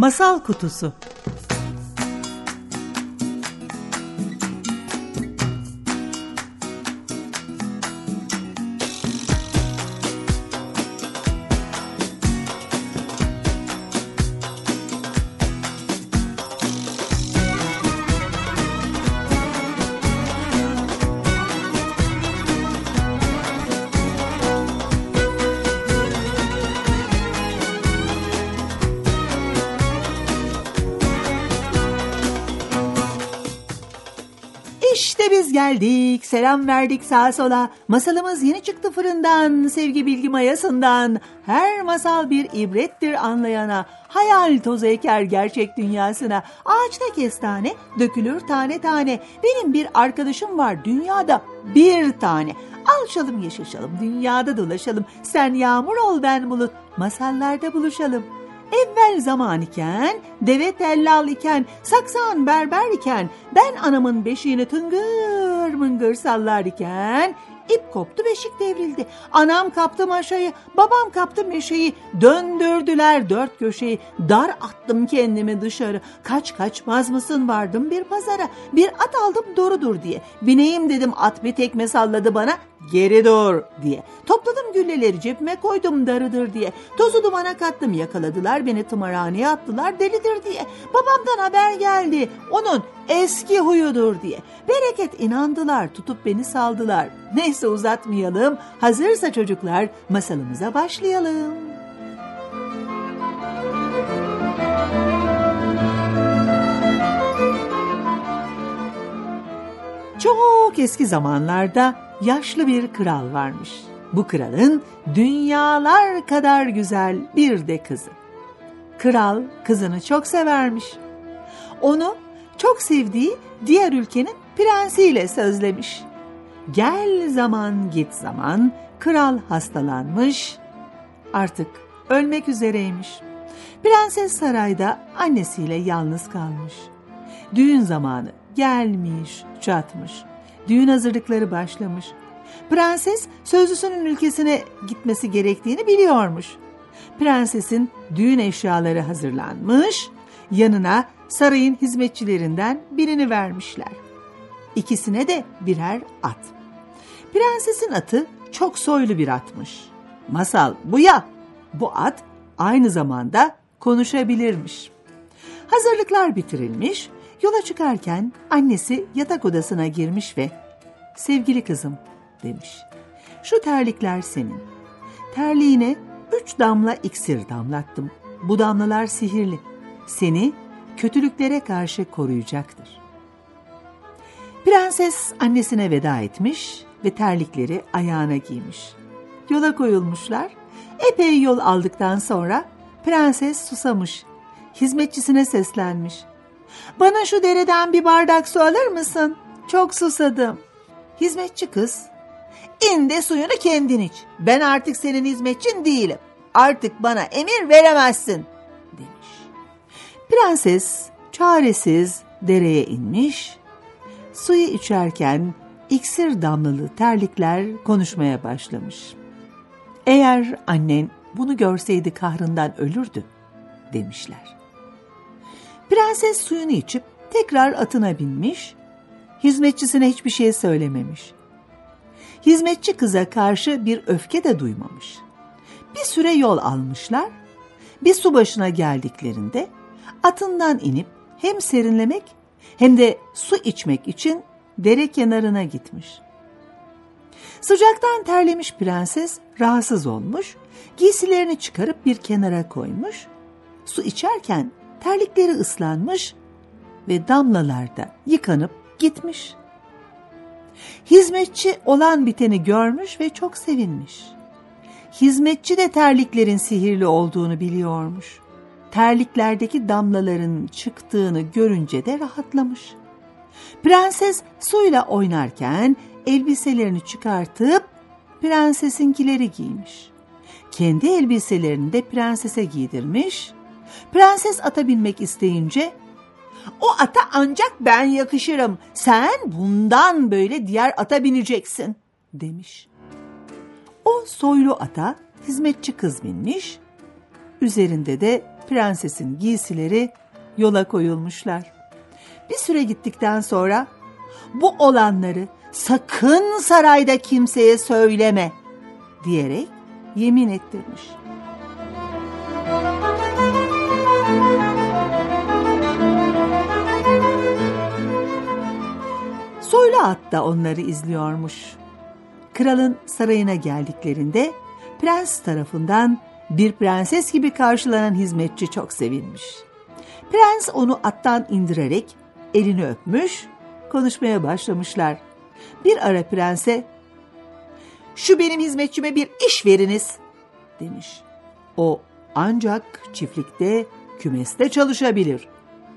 Masal Kutusu biz geldik, selam verdik sağa sola. Masalımız yeni çıktı fırından, sevgi bilgi mayasından. Her masal bir ibrettir anlayana. Hayal tozu eker gerçek dünyasına. Ağaçta kestane, dökülür tane tane. Benim bir arkadaşım var dünyada bir tane. Alçalım yaşaşalım, dünyada dolaşalım. Sen yağmur ol ben bulut, masallarda buluşalım. Evvel zaman iken, deve tellal iken, saksan berber iken, ben anamın beşiğini tıngır mıngır sallar iken, ip koptu beşik devrildi. Anam kaptı maşayı, babam kaptı meşeyi, döndürdüler dört köşeyi, dar attım kendimi dışarı. Kaç kaçmaz mısın vardım bir pazara, bir at aldım doğrudur diye. Bineyim dedim at bir tekme salladı bana, geri dur diye. Topladım gülleleri cebime koydum darıdır diye. Tozu dumana kattım yakaladılar beni tımarhaneye attılar delidir diye. Babamdan haber geldi onun eski huyudur diye. Bereket inandılar tutup beni saldılar. Neyse uzatmayalım hazırsa çocuklar masalımıza başlayalım. Çok eski zamanlarda yaşlı bir kral varmış. Bu kralın dünyalar kadar güzel bir de kızı. Kral kızını çok severmiş. Onu çok sevdiği diğer ülkenin prensiyle sözlemiş. Gel zaman git zaman kral hastalanmış. Artık ölmek üzereymiş. Prenses sarayda annesiyle yalnız kalmış. Düğün zamanı gelmiş, çatmış. Düğün hazırlıkları başlamış. Prenses sözlüsünün ülkesine gitmesi gerektiğini biliyormuş. Prensesin düğün eşyaları hazırlanmış, yanına sarayın hizmetçilerinden birini vermişler. İkisine de birer at. Prensesin atı çok soylu bir atmış. Masal bu ya, bu at aynı zamanda konuşabilirmiş. Hazırlıklar bitirilmiş, yola çıkarken annesi yatak odasına girmiş ve ''Sevgili kızım'' demiş. ''Şu terlikler senin. Terliğine üç damla iksir damlattım. Bu damlalar sihirli. Seni kötülüklere karşı koruyacaktır.'' Prenses annesine veda etmiş ve terlikleri ayağına giymiş. Yola koyulmuşlar. Epey yol aldıktan sonra prenses susamış. Hizmetçisine seslenmiş. Bana şu dereden bir bardak su alır mısın? Çok susadım. Hizmetçi kız, in de suyunu kendin iç. Ben artık senin hizmetçin değilim. Artık bana emir veremezsin demiş. Prenses çaresiz dereye inmiş. Suyu içerken iksir damlalı terlikler konuşmaya başlamış. Eğer annen bunu görseydi kahrından ölürdü demişler. Prenses suyunu içip tekrar atına binmiş, hizmetçisine hiçbir şey söylememiş. Hizmetçi kıza karşı bir öfke de duymamış. Bir süre yol almışlar, bir su başına geldiklerinde atından inip hem serinlemek hem de su içmek için dere kenarına gitmiş. Sıcaktan terlemiş prenses rahatsız olmuş, giysilerini çıkarıp bir kenara koymuş, su içerken terlikleri ıslanmış ve damlalarda yıkanıp gitmiş. Hizmetçi olan biteni görmüş ve çok sevinmiş. Hizmetçi de terliklerin sihirli olduğunu biliyormuş. terliklerdeki damlaların çıktığını görünce de rahatlamış. Prenses suyla oynarken elbiselerini çıkartıp prensesinkileri giymiş. Kendi elbiselerini de prensese giydirmiş. Prenses ata binmek isteyince o ata ancak ben yakışırım. Sen bundan böyle diğer ata bineceksin demiş. O soylu ata hizmetçi kız binmiş. Üzerinde de prensesin giysileri yola koyulmuşlar. Bir süre gittikten sonra bu olanları sakın sarayda kimseye söyleme diyerek yemin ettirmiş. At da onları izliyormuş. Kralın sarayına geldiklerinde prens tarafından bir prenses gibi karşılanan hizmetçi çok sevinmiş. Prens onu attan indirerek elini öpmüş, konuşmaya başlamışlar. Bir ara prense, şu benim hizmetçime bir iş veriniz demiş. O ancak çiftlikte, kümeste çalışabilir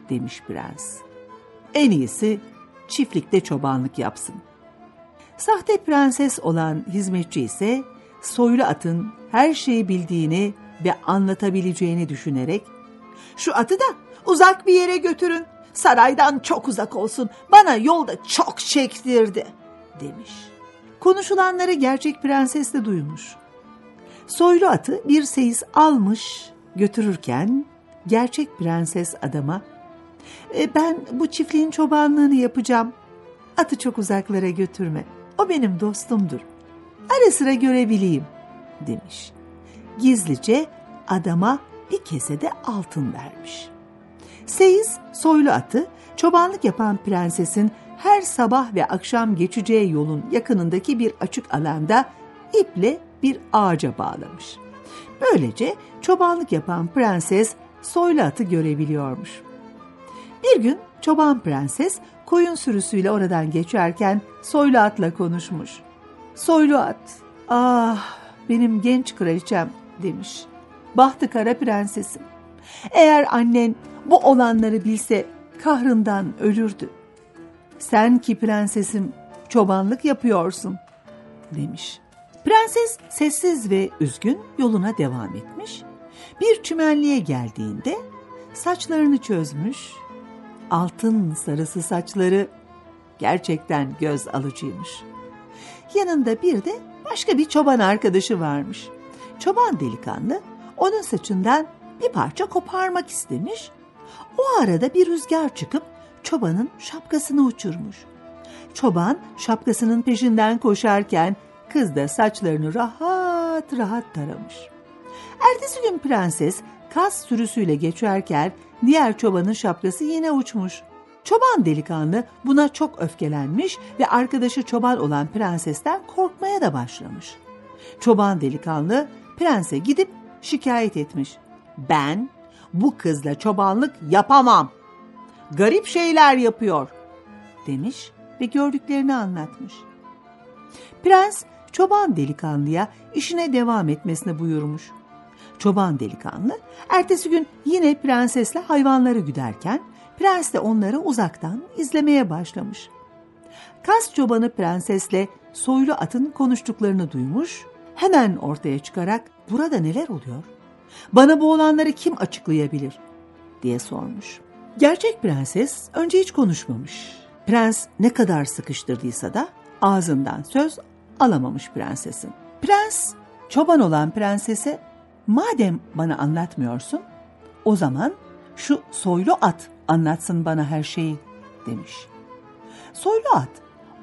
demiş prens. En iyisi çiftlikte çobanlık yapsın. Sahte prenses olan hizmetçi ise soylu atın her şeyi bildiğini ve anlatabileceğini düşünerek şu atı da uzak bir yere götürün. Saraydan çok uzak olsun. Bana yolda çok çektirdi demiş. Konuşulanları gerçek prenses de duymuş. Soylu atı bir seyis almış götürürken gerçek prenses adama e, ben bu çiftliğin çobanlığını yapacağım. Atı çok uzaklara götürme. O benim dostumdur. Ara sıra görebileyim demiş. Gizlice adama bir kesede altın vermiş. Seyis soylu atı çobanlık yapan prensesin her sabah ve akşam geçeceği yolun yakınındaki bir açık alanda iple bir ağaca bağlamış. Böylece çobanlık yapan prenses soylu atı görebiliyormuş. Bir gün çoban prenses koyun sürüsüyle oradan geçerken soylu atla konuşmuş. Soylu at, ah benim genç kraliçem demiş. Bahtı kara prensesim. Eğer annen bu olanları bilse kahrından ölürdü. Sen ki prensesim çobanlık yapıyorsun demiş. Prenses sessiz ve üzgün yoluna devam etmiş. Bir çümenliğe geldiğinde saçlarını çözmüş. Altın sarısı saçları gerçekten göz alıcıymış. Yanında bir de başka bir çoban arkadaşı varmış. Çoban delikanlı onun saçından bir parça koparmak istemiş. O arada bir rüzgar çıkıp çobanın şapkasını uçurmuş. Çoban şapkasının peşinden koşarken kız da saçlarını rahat rahat taramış. Ertesi gün prenses kas sürüsüyle geçerken diğer çobanın şapkası yine uçmuş. Çoban delikanlı buna çok öfkelenmiş ve arkadaşı çoban olan prensesten korkmaya da başlamış. Çoban delikanlı prense gidip şikayet etmiş. Ben bu kızla çobanlık yapamam. Garip şeyler yapıyor demiş ve gördüklerini anlatmış. Prens çoban delikanlıya işine devam etmesini buyurmuş. Çoban delikanlı ertesi gün yine prensesle hayvanları güderken prens de onları uzaktan izlemeye başlamış. Kas çobanı prensesle soylu atın konuştuklarını duymuş, hemen ortaya çıkarak burada neler oluyor? Bana bu olanları kim açıklayabilir? diye sormuş. Gerçek prenses önce hiç konuşmamış. Prens ne kadar sıkıştırdıysa da ağzından söz alamamış prensesin. Prens çoban olan prensese madem bana anlatmıyorsun o zaman şu soylu at anlatsın bana her şeyi demiş. Soylu at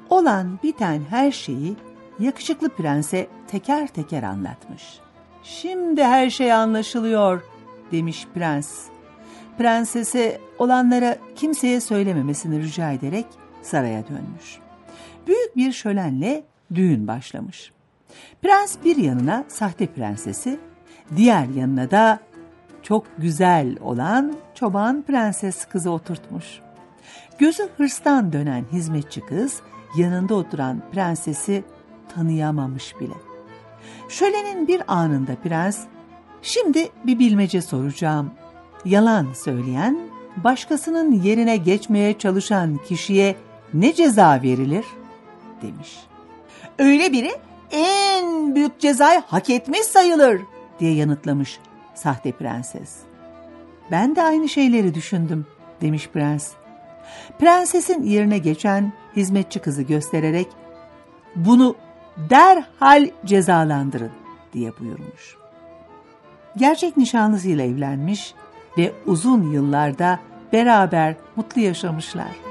olan biten her şeyi yakışıklı prense teker teker anlatmış. Şimdi her şey anlaşılıyor demiş prens. Prensese olanlara kimseye söylememesini rica ederek saraya dönmüş. Büyük bir şölenle düğün başlamış. Prens bir yanına sahte prensesi, diğer yanına da çok güzel olan çoban prenses kızı oturtmuş. Gözü hırstan dönen hizmetçi kız yanında oturan prensesi tanıyamamış bile. Şölenin bir anında prens, şimdi bir bilmece soracağım yalan söyleyen, başkasının yerine geçmeye çalışan kişiye ne ceza verilir? demiş. Öyle biri en büyük cezayı hak etmiş sayılır diye yanıtlamış sahte prenses. Ben de aynı şeyleri düşündüm demiş prens. Prensesin yerine geçen hizmetçi kızı göstererek bunu derhal cezalandırın diye buyurmuş. Gerçek nişanlısıyla evlenmiş ve uzun yıllarda beraber mutlu yaşamışlar.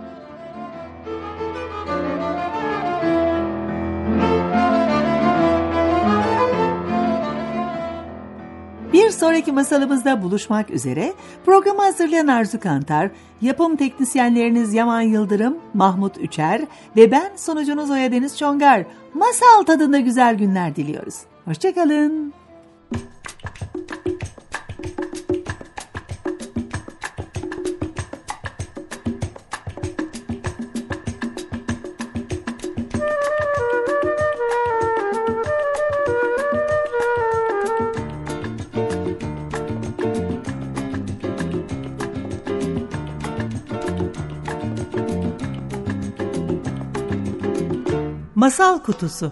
Bir sonraki masalımızda buluşmak üzere programı hazırlayan Arzu Kantar, yapım teknisyenleriniz Yaman Yıldırım, Mahmut Üçer ve ben sunucunuz Oya Deniz Çongar. Masal tadında güzel günler diliyoruz. Hoşçakalın. Masal Kutusu